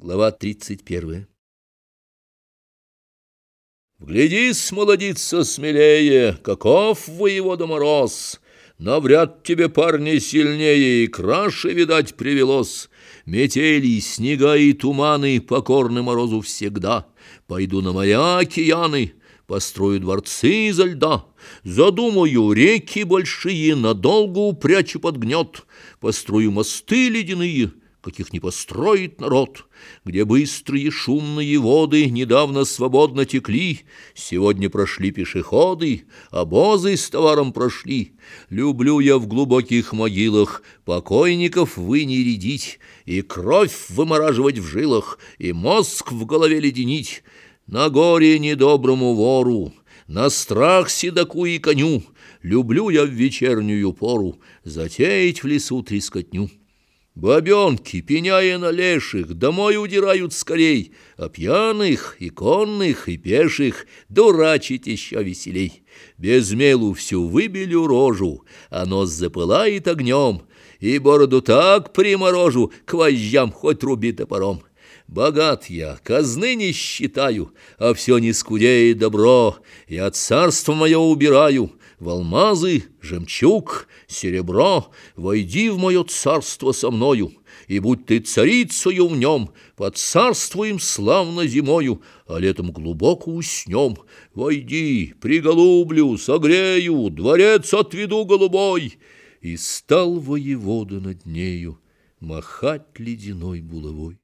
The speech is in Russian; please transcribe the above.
Глава 31 Вглядись, молодица, смелее, каков воевода мороз, Навряд тебе, парни, сильнее и краше, видать, привелось. Метели, снега и туманы покорны морозу всегда. Пойду на моря океаны, построю дворцы изо льда, Задумаю реки большие, надолго упрячу под гнет, Построю мосты ледяные — каких не построит народ, где быстрые шумные воды недавно свободно текли, сегодня прошли пешеходы, обозы с товаром прошли. Люблю я в глубоких могилах покойников вы не рядить, и кровь вымораживать в жилах, и мозг в голове леденить. На горе недоброму вору, на страх седоку и коню, люблю я в вечернюю пору затеять в лесу трескотню. Бабенки, пеняя на леших, домой удирают скорей, а пьяных, и конных, и пеших дурачить еще веселей. Без мелу всю выбелю рожу, а нос запылает огнем, и бороду так приморожу, к вожжам хоть руби топором. Богат я, казны не считаю, а все не скудеет добро, я царство мое убираю» в алмазы, жемчуг, серебро, войди в мое царство со мною, и будь ты царицею в нем, под царствуем славно зимою, а летом глубоко уснем. Войди, приголублю, согрею, дворец отведу голубой. И стал воевода над нею махать ледяной булавой.